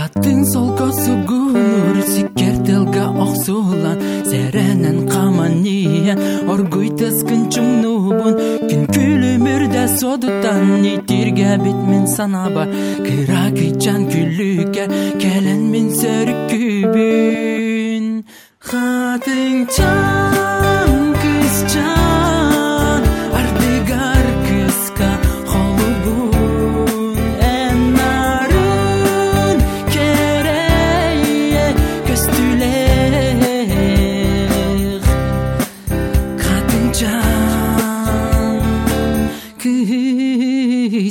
Катын солко сугулур сикертелга оксулан Серенен каманиян оргуйтас кынчым нубун Күн күлімірді содутан нитирге бит мен санаба. Кыра кычан күлікер келен мен 旅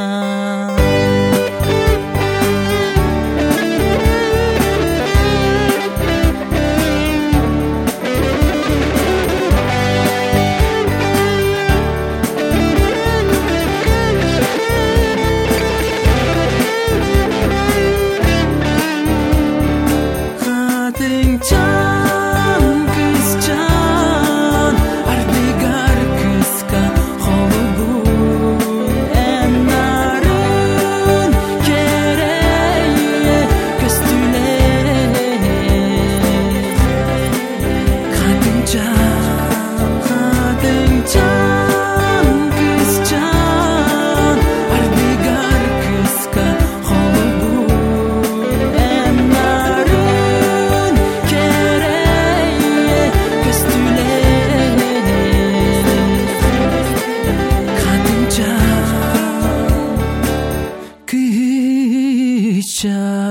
teacher.